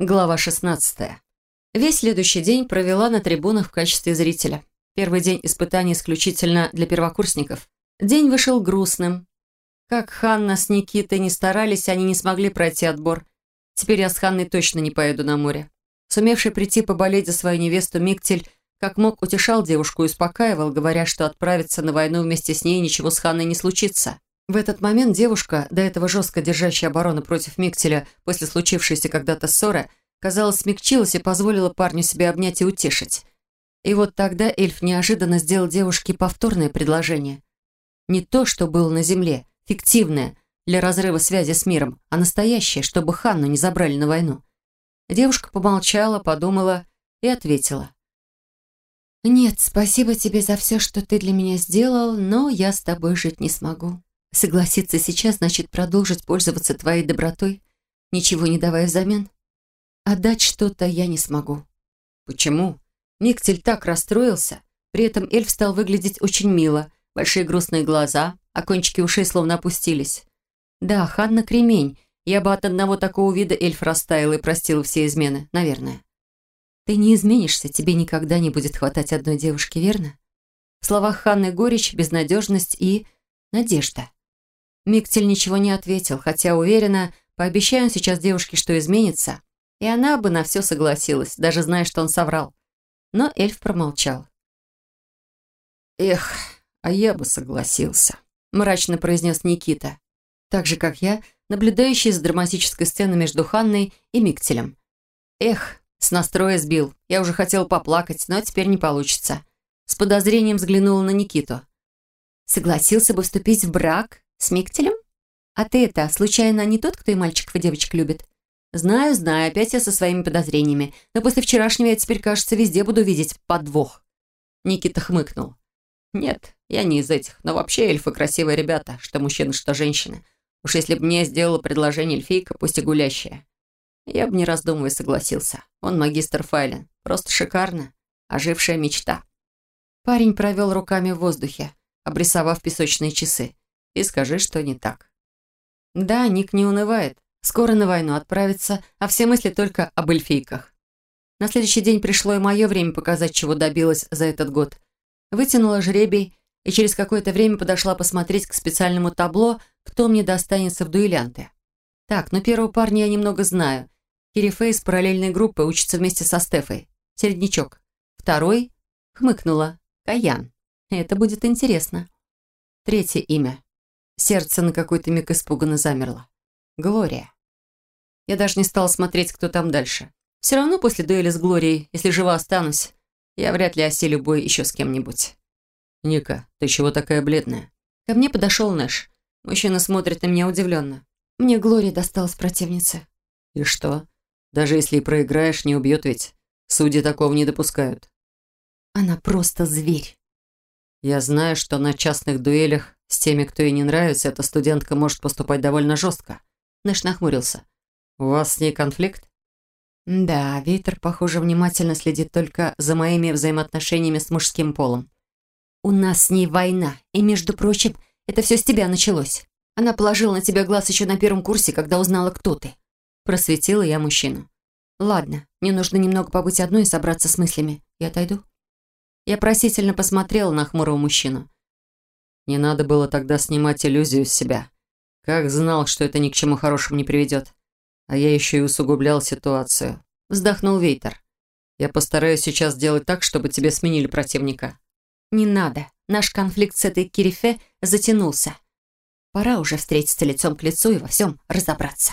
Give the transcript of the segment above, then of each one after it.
Глава 16. Весь следующий день провела на трибунах в качестве зрителя. Первый день испытаний исключительно для первокурсников. День вышел грустным. Как Ханна с Никитой не старались, они не смогли пройти отбор. Теперь я с Ханной точно не поеду на море. Сумевший прийти поболеть за свою невесту Миктель, как мог, утешал девушку и успокаивал, говоря, что отправиться на войну вместе с ней ничего с Ханной не случится. В этот момент девушка, до этого жестко держащая оборону против Миктеля после случившейся когда-то ссоры, казалось, смягчилась и позволила парню себя обнять и утешить. И вот тогда эльф неожиданно сделал девушке повторное предложение. Не то, что было на земле, фиктивное, для разрыва связи с миром, а настоящее, чтобы Ханну не забрали на войну. Девушка помолчала, подумала и ответила. «Нет, спасибо тебе за все, что ты для меня сделал, но я с тобой жить не смогу. Согласиться сейчас значит продолжить пользоваться твоей добротой, ничего не давая взамен. Отдать что-то я не смогу. Почему? Миктель так расстроился. При этом эльф стал выглядеть очень мило. Большие грустные глаза, а кончики ушей словно опустились. Да, Ханна кремень. Я бы от одного такого вида эльф растаял и простил все измены, наверное. Ты не изменишься, тебе никогда не будет хватать одной девушки, верно? В словах Ханны горечь, безнадежность и надежда. Миктель ничего не ответил, хотя уверена, пообещаю сейчас девушке, что изменится, и она бы на все согласилась, даже зная, что он соврал. Но эльф промолчал. «Эх, а я бы согласился», — мрачно произнес Никита, так же, как я, наблюдающий за драматической сценой между Ханной и Миктелем. «Эх, с настроя сбил. Я уже хотел поплакать, но теперь не получится». С подозрением взглянула на Никиту. «Согласился бы вступить в брак с Миктелем? А ты это, случайно, не тот, кто и мальчиков, и девочек любит? Знаю, знаю, опять я со своими подозрениями. Но после вчерашнего я теперь, кажется, везде буду видеть подвох. Никита хмыкнул. Нет, я не из этих. Но вообще эльфы красивые ребята, что мужчины, что женщины. Уж если бы мне сделала предложение эльфийка, пусть и гулящая. Я бы не раздумывая согласился. Он магистр Файлен. Просто шикарно. Ожившая мечта. Парень провел руками в воздухе, обрисовав песочные часы и скажи, что не так. Да, Ник не унывает. Скоро на войну отправится, а все мысли только об эльфийках. На следующий день пришло и мое время показать, чего добилась за этот год. Вытянула жребий и через какое-то время подошла посмотреть к специальному табло, кто мне достанется в дуэлянты. Так, ну первого парня я немного знаю. Кирифей из параллельной группы учится вместе со Стефой. Середнячок. Второй хмыкнула. Каян. Это будет интересно. Третье имя. Сердце на какой-то миг испуганно замерло. Глория. Я даже не стала смотреть, кто там дальше. Все равно после дуэли с Глорией, если жива останусь, я вряд ли осилю бой еще с кем-нибудь. «Ника, ты чего такая бледная?» Ко мне подошел Нэш. Мужчина смотрит на меня удивленно. Мне Глория досталась противница. «И что? Даже если и проиграешь, не убьет ведь? Судьи такого не допускают». «Она просто зверь». «Я знаю, что на частных дуэлях с теми, кто ей не нравится, эта студентка может поступать довольно жестко. Нэш нахмурился. У вас с ней конфликт? Да, Витер, похоже, внимательно следит только за моими взаимоотношениями с мужским полом. У нас с ней война, и, между прочим, это все с тебя началось. Она положила на тебя глаз еще на первом курсе, когда узнала, кто ты. Просветила я мужчину. Ладно, мне нужно немного побыть одной и собраться с мыслями. Я отойду. Я просительно посмотрела на хмурого мужчину. Не надо было тогда снимать иллюзию с себя. Как знал, что это ни к чему хорошему не приведет. А я еще и усугублял ситуацию. Вздохнул Вейтер. Я постараюсь сейчас сделать так, чтобы тебе сменили противника. Не надо. Наш конфликт с этой Кирифе затянулся. Пора уже встретиться лицом к лицу и во всем разобраться.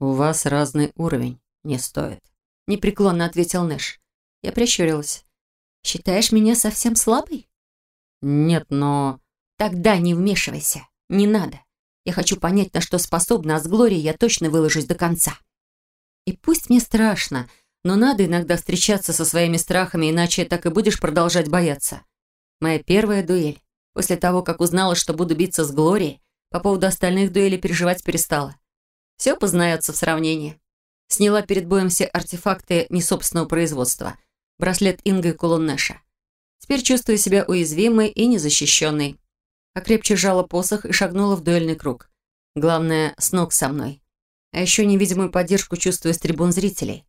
У вас разный уровень. Не стоит. Непреклонно ответил Нэш. Я прищурилась. Считаешь меня совсем слабой? Нет, но... Тогда не вмешивайся. Не надо. Я хочу понять, на что способна, а с Глорией я точно выложусь до конца. И пусть мне страшно, но надо иногда встречаться со своими страхами, иначе так и будешь продолжать бояться. Моя первая дуэль. После того, как узнала, что буду биться с Глорией, по поводу остальных дуэлей переживать перестала. Все познается в сравнении. Сняла перед боем все артефакты несобственного производства. Браслет Инга и кулон Нэша. Теперь чувствую себя уязвимой и незащищенной покрепче сжала посох и шагнула в дуэльный круг. Главное, с ног со мной. А еще невидимую поддержку чувствую с трибун зрителей.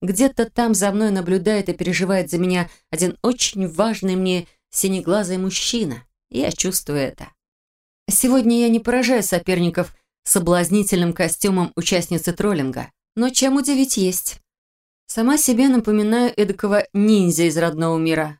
Где-то там за мной наблюдает и переживает за меня один очень важный мне синеглазый мужчина. Я чувствую это. Сегодня я не поражаю соперников соблазнительным костюмом участницы троллинга, но чем удивить есть. Сама себе напоминаю эдакого ниндзя из родного мира.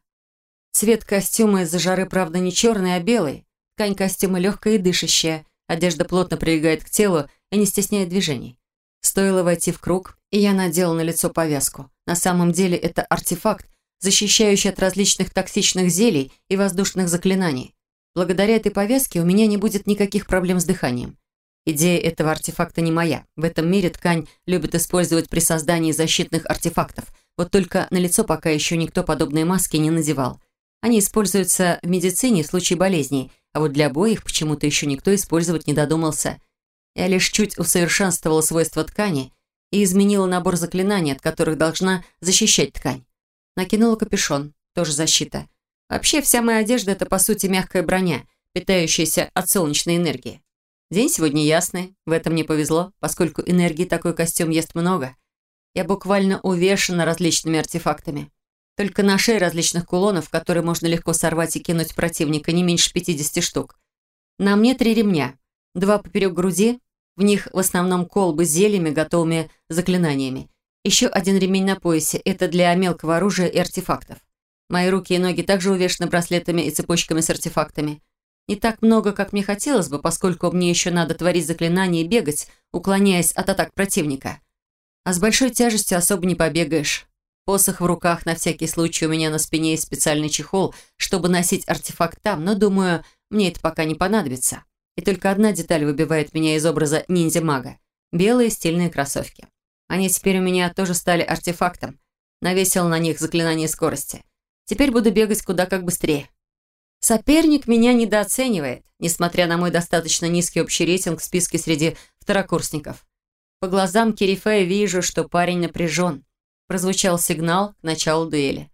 Цвет костюма из-за жары, правда, не черный, а белый. Ткань костюма легкая и дышащая, одежда плотно прилегает к телу и не стесняет движений. Стоило войти в круг, и я надела на лицо повязку. На самом деле это артефакт, защищающий от различных токсичных зелий и воздушных заклинаний. Благодаря этой повязке у меня не будет никаких проблем с дыханием. Идея этого артефакта не моя. В этом мире ткань любят использовать при создании защитных артефактов. Вот только на лицо пока еще никто подобные маски не надевал. Они используются в медицине в случае болезней, а вот для обоих почему-то еще никто использовать не додумался. Я лишь чуть усовершенствовала свойства ткани и изменила набор заклинаний, от которых должна защищать ткань. Накинула капюшон, тоже защита. Вообще, вся моя одежда – это, по сути, мягкая броня, питающаяся от солнечной энергии. День сегодня ясный, в этом мне повезло, поскольку энергии такой костюм ест много. Я буквально увешана различными артефактами. Только на шее различных кулонов, которые можно легко сорвать и кинуть противника, не меньше 50 штук. На мне три ремня. Два поперек груди, в них в основном колбы с зельями, готовыми заклинаниями. Еще один ремень на поясе, это для мелкого оружия и артефактов. Мои руки и ноги также увешаны браслетами и цепочками с артефактами. Не так много, как мне хотелось бы, поскольку мне еще надо творить заклинания и бегать, уклоняясь от атак противника. А с большой тяжестью особо не побегаешь. Посох в руках на всякий случай у меня на спине есть специальный чехол, чтобы носить артефакт там, но, думаю, мне это пока не понадобится. И только одна деталь выбивает меня из образа ниндзя-мага. Белые стильные кроссовки. Они теперь у меня тоже стали артефактом. Навесил на них заклинание скорости. Теперь буду бегать куда как быстрее. Соперник меня недооценивает, несмотря на мой достаточно низкий общий рейтинг в списке среди второкурсников. По глазам Кирифея вижу, что парень напряжен. Прозвучал сигнал к началу дуэли.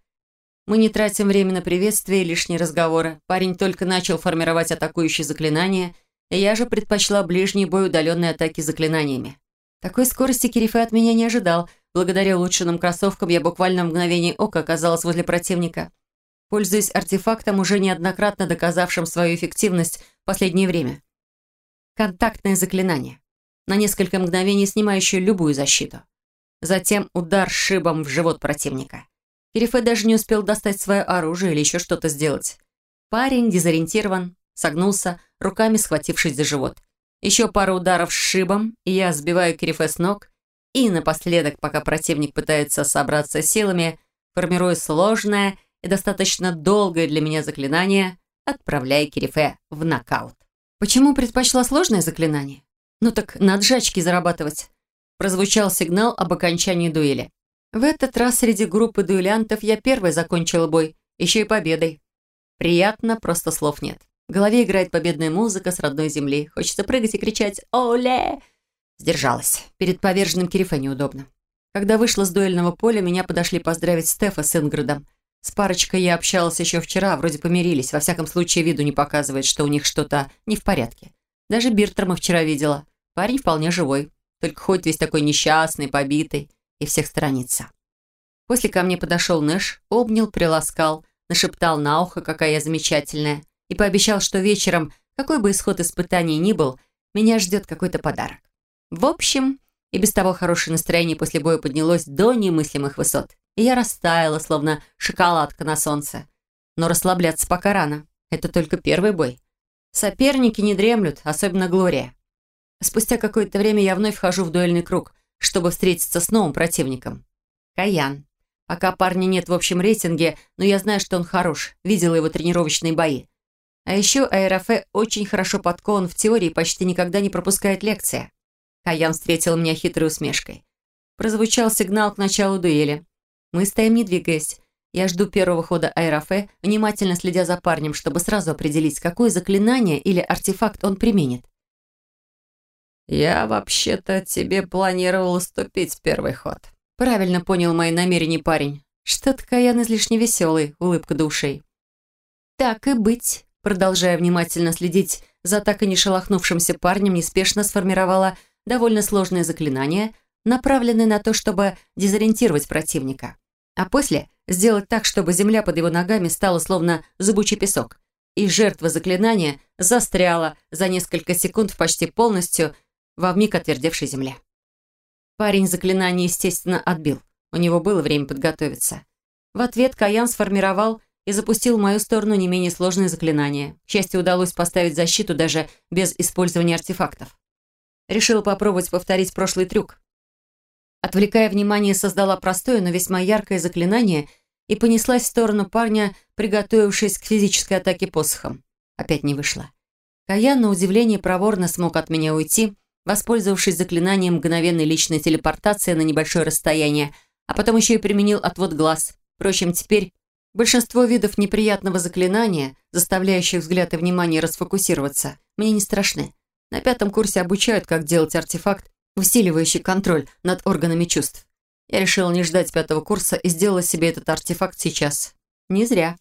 Мы не тратим время на приветствие и лишние разговоры. Парень только начал формировать атакующие заклинания, и я же предпочла ближний бой удаленной атаки заклинаниями. Такой скорости Кирифе от меня не ожидал – Благодаря улучшенным кроссовкам я буквально в мгновение ока оказалась возле противника. Пользуясь артефактом, уже неоднократно доказавшим свою эффективность в последнее время. Контактное заклинание. На несколько мгновений снимающее любую защиту. Затем удар шибом в живот противника. Кирифе даже не успел достать свое оружие или еще что-то сделать. Парень дезориентирован, согнулся, руками схватившись за живот. Еще пару ударов шибом, и я сбиваю Кирифе с ног, и напоследок, пока противник пытается собраться силами, формирую сложное и достаточно долгое для меня заклинание, отправляя Кирифе в нокаут. Почему предпочла сложное заклинание? Ну так надо же очки зарабатывать. Прозвучал сигнал об окончании дуэли. В этот раз среди группы дуэлянтов я первой закончила бой, еще и победой. Приятно, просто слов нет. В голове играет победная музыка с родной земли. Хочется прыгать и кричать «Оле!» Сдержалась. Перед поверженным Кирифе неудобно. Когда вышла с дуэльного поля, меня подошли поздравить Стефа с Инградом. С парочкой я общалась еще вчера, вроде помирились. Во всяком случае, виду не показывает, что у них что-то не в порядке. Даже Биртрома вчера видела. Парень вполне живой. Только ходит весь такой несчастный, побитый. И всех сторонится. После ко мне подошел Нэш, обнял, приласкал, нашептал на ухо, какая я замечательная, и пообещал, что вечером, какой бы исход испытаний ни был, меня ждет какой-то подарок. В общем, и без того хорошее настроение после боя поднялось до немыслимых высот. И я растаяла, словно шоколадка на солнце. Но расслабляться пока рано. Это только первый бой. Соперники не дремлют, особенно Глория. Спустя какое-то время я вновь вхожу в дуэльный круг, чтобы встретиться с новым противником. Каян. Пока парня нет в общем рейтинге, но я знаю, что он хорош. Видела его тренировочные бои. А еще Аэрофе очень хорошо подкован в теории и почти никогда не пропускает лекции. Каян встретил меня хитрой усмешкой. Прозвучал сигнал к началу дуэли. Мы стоим, не двигаясь. Я жду первого хода Айрафе, внимательно следя за парнем, чтобы сразу определить, какое заклинание или артефакт он применит. «Я вообще-то тебе планировал уступить первый ход». Правильно понял мои намерения парень. Что-то Каян излишне веселый, улыбка до ушей. «Так и быть», продолжая внимательно следить за так и не шелохнувшимся парнем, неспешно сформировала довольно сложное заклинание, направленное на то, чтобы дезориентировать противника. А после сделать так, чтобы земля под его ногами стала словно зубучий песок. И жертва заклинания застряла за несколько секунд в почти полностью во вмиг отвердевшей земле. Парень заклинание, естественно, отбил. У него было время подготовиться. В ответ Каян сформировал и запустил в мою сторону не менее сложное заклинание. К счастью, удалось поставить защиту даже без использования артефактов. Решила попробовать повторить прошлый трюк. Отвлекая внимание, создала простое, но весьма яркое заклинание и понеслась в сторону парня, приготовившись к физической атаке посохом. Опять не вышло. Каян, на удивление, проворно смог от меня уйти, воспользовавшись заклинанием мгновенной личной телепортации на небольшое расстояние, а потом еще и применил отвод глаз. Впрочем, теперь Большинство видов неприятного заклинания, заставляющих взгляд и внимание расфокусироваться, мне не страшны. На пятом курсе обучают, как делать артефакт, усиливающий контроль над органами чувств. Я решила не ждать пятого курса и сделала себе этот артефакт сейчас. Не зря.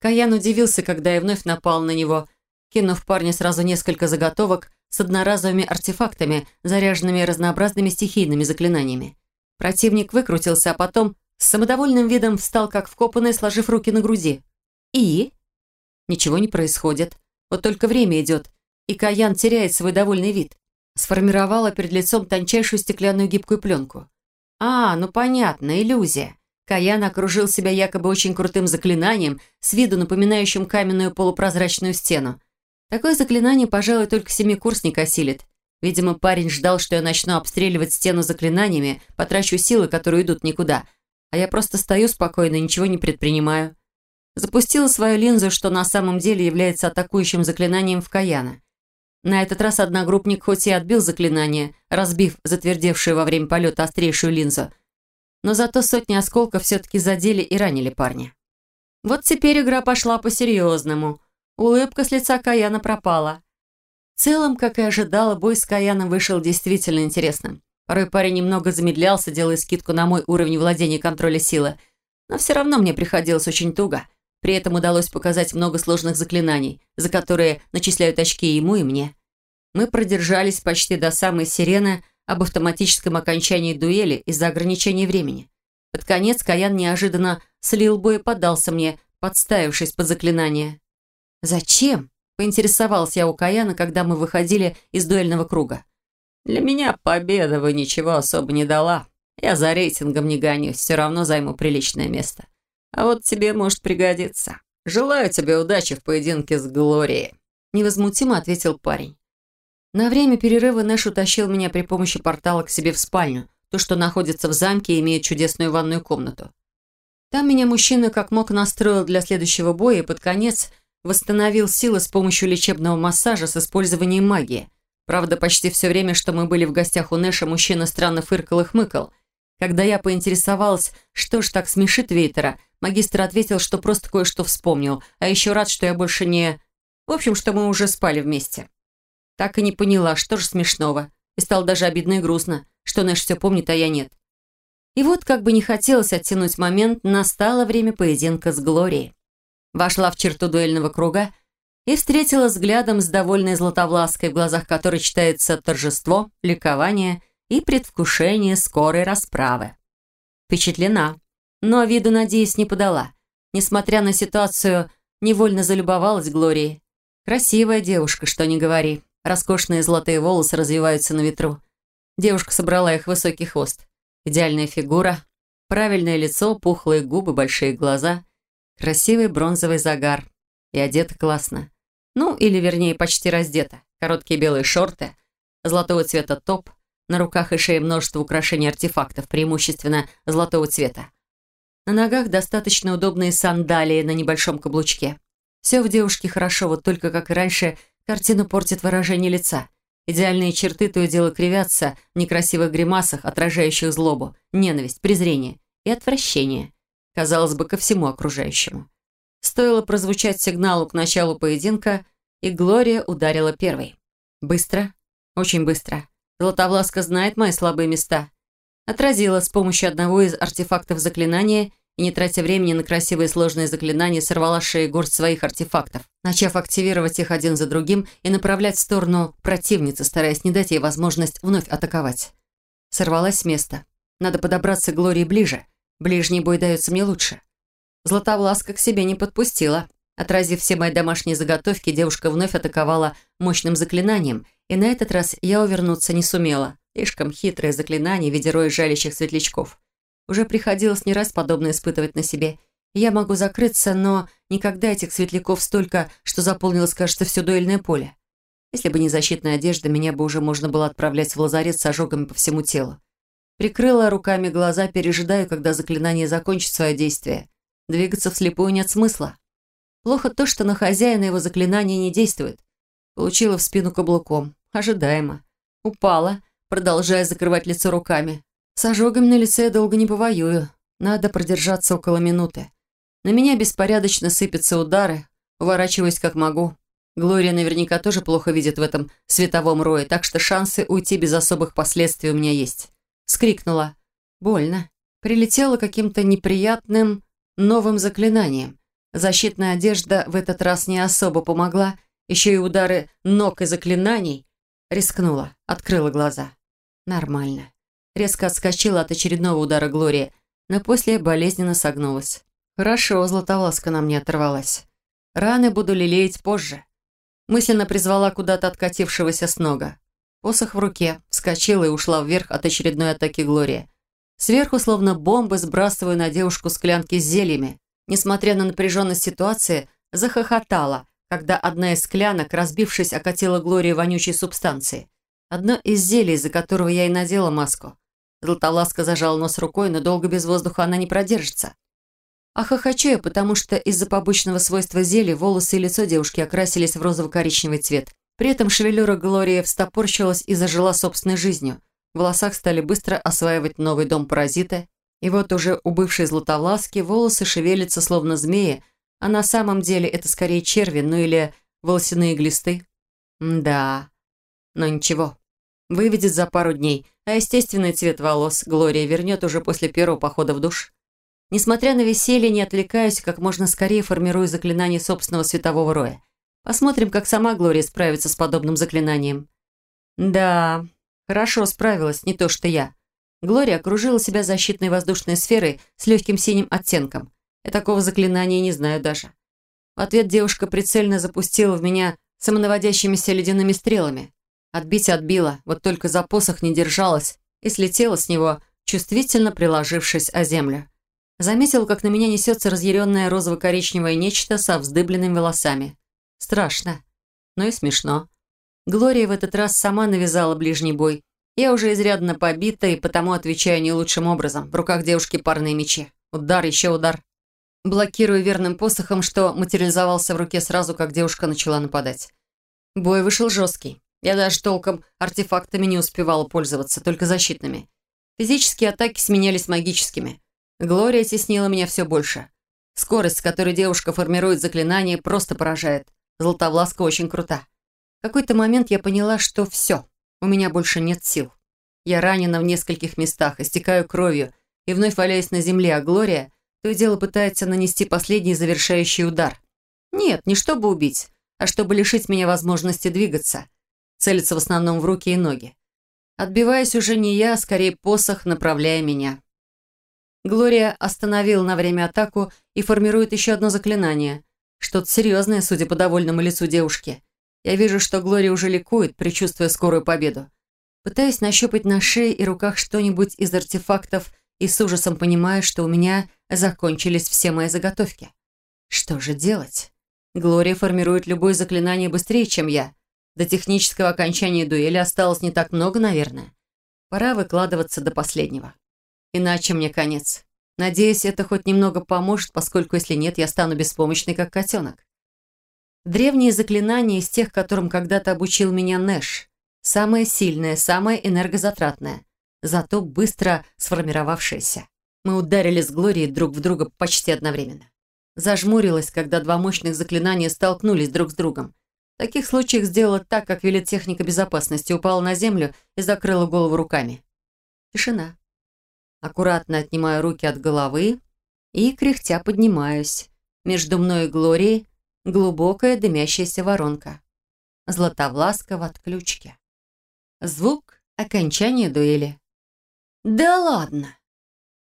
Каян удивился, когда я вновь напал на него, кинув парню сразу несколько заготовок с одноразовыми артефактами, заряженными разнообразными стихийными заклинаниями. Противник выкрутился, а потом с самодовольным видом встал как вкопанный, сложив руки на груди. И? Ничего не происходит. Вот только время идет, и Каян теряет свой довольный вид. Сформировала перед лицом тончайшую стеклянную гибкую пленку. А, ну понятно, иллюзия. Каян окружил себя якобы очень крутым заклинанием, с виду напоминающим каменную полупрозрачную стену. Такое заклинание, пожалуй, только семикурсник осилит. Видимо, парень ждал, что я начну обстреливать стену заклинаниями, потрачу силы, которые идут никуда – а я просто стою спокойно ничего не предпринимаю. Запустила свою линзу, что на самом деле является атакующим заклинанием в Каяна. На этот раз одногруппник хоть и отбил заклинание, разбив затвердевшую во время полета острейшую линзу, но зато сотни осколков все-таки задели и ранили парня. Вот теперь игра пошла по-серьезному. Улыбка с лица Каяна пропала. В целом, как и ожидала, бой с Каяном вышел действительно интересным. Порой парень немного замедлялся, делая скидку на мой уровень владения контроля силы. Но все равно мне приходилось очень туго. При этом удалось показать много сложных заклинаний, за которые начисляют очки ему, и мне. Мы продержались почти до самой сирены об автоматическом окончании дуэли из-за ограничения времени. Под конец Каян неожиданно слил бой и поддался мне, подставившись под заклинание. «Зачем?» – поинтересовался я у Каяна, когда мы выходили из дуэльного круга. Для меня победа бы ничего особо не дала. Я за рейтингом не гонюсь, все равно займу приличное место. А вот тебе может пригодиться. Желаю тебе удачи в поединке с Глорией», — невозмутимо ответил парень. На время перерыва Нэш утащил меня при помощи портала к себе в спальню, то, что находится в замке и имеет чудесную ванную комнату. Там меня мужчина как мог настроил для следующего боя и под конец восстановил силы с помощью лечебного массажа с использованием магии — Правда, почти все время, что мы были в гостях у Нэша, мужчина странно фыркал и хмыкал. Когда я поинтересовалась, что ж так смешит Вейтера, магистр ответил, что просто кое-что вспомнил, а еще рад, что я больше не... В общем, что мы уже спали вместе. Так и не поняла, что же смешного. И стало даже обидно и грустно, что Нэш все помнит, а я нет. И вот, как бы не хотелось оттянуть момент, настало время поединка с Глорией. Вошла в черту дуэльного круга и встретила взглядом с довольной Златовлаской, в глазах которой читается торжество, ликование и предвкушение скорой расправы. Впечатлена, но виду, надеюсь, не подала. Несмотря на ситуацию, невольно залюбовалась Глорией. Красивая девушка, что ни говори. Роскошные золотые волосы развиваются на ветру. Девушка собрала их высокий хвост. Идеальная фигура, правильное лицо, пухлые губы, большие глаза, красивый бронзовый загар. И одета классно. Ну, или вернее, почти раздета. Короткие белые шорты, золотого цвета топ, на руках и шее множество украшений артефактов, преимущественно золотого цвета. На ногах достаточно удобные сандалии на небольшом каблучке. Все в девушке хорошо, вот только, как и раньше, картину портит выражение лица. Идеальные черты то и дело кривятся в некрасивых гримасах, отражающих злобу, ненависть, презрение и отвращение. Казалось бы, ко всему окружающему. Стоило прозвучать сигналу к началу поединка, и Глория ударила первой. Быстро, очень быстро. Златовласка знает мои слабые места. Отразила с помощью одного из артефактов заклинания и, не тратя времени на красивые сложные заклинания, сорвала шеи горсть своих артефактов, начав активировать их один за другим и направлять в сторону противницы, стараясь не дать ей возможность вновь атаковать. Сорвалась с места. Надо подобраться к Глории ближе. Ближний бой дается мне лучше. Златовласка к себе не подпустила. Отразив все мои домашние заготовки, девушка вновь атаковала мощным заклинанием, и на этот раз я увернуться не сумела. Слишком хитрое заклинание в виде роя жалящих светлячков. Уже приходилось не раз подобное испытывать на себе. Я могу закрыться, но никогда этих светляков столько, что заполнилось, кажется, все дуэльное поле. Если бы не защитная одежда, меня бы уже можно было отправлять в лазарет с ожогами по всему телу. Прикрыла руками глаза, пережидаю, когда заклинание закончит свое действие. Двигаться вслепую нет смысла. Плохо то, что на хозяина его заклинание не действует. Получила в спину каблуком. Ожидаемо. Упала, продолжая закрывать лицо руками. С ожогами на лице я долго не повоюю. Надо продержаться около минуты. На меня беспорядочно сыпятся удары. Уворачиваюсь как могу. Глория наверняка тоже плохо видит в этом световом рое, так что шансы уйти без особых последствий у меня есть. Скрикнула. Больно. Прилетела каким-то неприятным новым заклинанием. Защитная одежда в этот раз не особо помогла, еще и удары ног и заклинаний. Рискнула, открыла глаза. Нормально. Резко отскочила от очередного удара Глории, но после болезненно согнулась. Хорошо, златовласка на мне оторвалась. Раны буду лелеять позже. Мысленно призвала куда-то откатившегося с нога. Посох в руке, вскочила и ушла вверх от очередной атаки Глории. Сверху, словно бомбы, сбрасываю на девушку склянки с зельями несмотря на напряженность ситуации, захохотала, когда одна из склянок, разбившись, окатила Глорию вонючей субстанцией. Одно из зелий, из-за которого я и надела маску. Златовласка зажала нос рукой, но долго без воздуха она не продержится. А хохочу я, потому что из-за побочного свойства зелья волосы и лицо девушки окрасились в розово-коричневый цвет. При этом шевелюра Глории встопорщилась и зажила собственной жизнью. В волосах стали быстро осваивать новый дом паразиты, и вот уже у бывшей Златовласки волосы шевелятся, словно змеи, а на самом деле это скорее черви, ну или волосяные глисты. да, но ничего. Выведет за пару дней, а естественный цвет волос Глория вернет уже после первого похода в душ. Несмотря на веселье, не отвлекаюсь, как можно скорее формирую заклинание собственного светового роя. Посмотрим, как сама Глория справится с подобным заклинанием. Да, хорошо справилась, не то что я. Глория окружила себя защитной воздушной сферой с легким синим оттенком. Я такого заклинания не знаю даже. В ответ девушка прицельно запустила в меня самонаводящимися ледяными стрелами. Отбить отбила, вот только за посох не держалась и слетела с него, чувствительно приложившись о землю. Заметила, как на меня несется разъяренное розово-коричневое нечто со вздыбленными волосами. Страшно, но и смешно. Глория в этот раз сама навязала ближний бой, я уже изрядно побита и потому отвечаю не лучшим образом. В руках девушки парные мечи. Удар, еще удар. Блокирую верным посохом, что материализовался в руке сразу, как девушка начала нападать. Бой вышел жесткий. Я даже толком артефактами не успевала пользоваться, только защитными. Физические атаки сменялись магическими. Глория теснила меня все больше. Скорость, с которой девушка формирует заклинание, просто поражает. Златовласка очень крута. В какой-то момент я поняла, что все. У меня больше нет сил. Я ранена в нескольких местах, истекаю кровью и вновь валяюсь на земле, а Глория то и дело пытается нанести последний завершающий удар. Нет, не чтобы убить, а чтобы лишить меня возможности двигаться. Целится в основном в руки и ноги. Отбиваясь уже не я, а скорее посох, направляя меня. Глория остановил на время атаку и формирует еще одно заклинание. Что-то серьезное, судя по довольному лицу девушки. Я вижу, что Глория уже ликует, предчувствуя скорую победу. Пытаюсь нащупать на шее и руках что-нибудь из артефактов и с ужасом понимаю, что у меня закончились все мои заготовки. Что же делать? Глория формирует любое заклинание быстрее, чем я. До технического окончания дуэли осталось не так много, наверное. Пора выкладываться до последнего. Иначе мне конец. Надеюсь, это хоть немного поможет, поскольку если нет, я стану беспомощной, как котенок. Древние заклинания из тех, которым когда-то обучил меня Нэш. Самое сильное, самое энергозатратное, зато быстро сформировавшееся. Мы ударили с Глорией друг в друга почти одновременно. Зажмурилась, когда два мощных заклинания столкнулись друг с другом. В таких случаях сделала так, как велит техника безопасности, упала на землю и закрыла голову руками. Тишина. Аккуратно отнимаю руки от головы и, кряхтя, поднимаюсь. Между мной и Глорией глубокая дымящаяся воронка. Златовласка в отключке. Звук окончания дуэли. «Да ладно!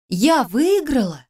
Я выиграла!»